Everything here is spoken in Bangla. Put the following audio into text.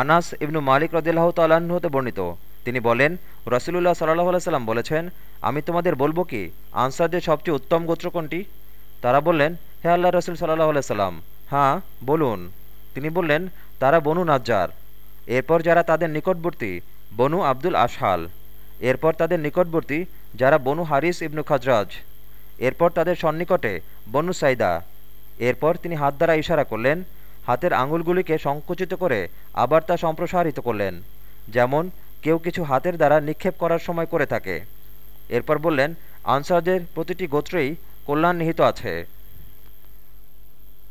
আনাস ইবনু মালিক রদিল্লাহ তাল্লাহ্ন হতে বর্ণিত। তিনি বলেন, রসুলুল্লাহ সাল্লাহ সাল্লাম বলেছেন, আমি তোমাদের বলব কি আনসারদের সবচেয়ে উত্তম গোত্র কোনটি? তারা বললেন, হে আল্লাহ রসুল সাল্লাহ সাল্লাম হ্যাঁ বলুন। তিনি বললেন, তারা বনু নাজ্জার। এরপর যারা তাদের নিকটবর্তী, বনু আব্দুল আশহাল। এরপর তাদের নিকটবর্তী, যারা বনু হারিস ইবনু খাজরাজ। এরপর তাদের সন্নিকটে, বনু সাইদা। এরপর তিনি হাত দ্বারা ইশারা করলেন হাতের আঙুলগুলিকে সংকুচিত করে আবার তা সম্প্রসারিত করলেন। যেমন কেউ কিছু হাতের দ্বারা নিক্ষেপ করার সময় করে থাকে। এরপর বললেন, আনসারদের প্রতিটি গোত্রেই কল্যাণ নিহিত আছে।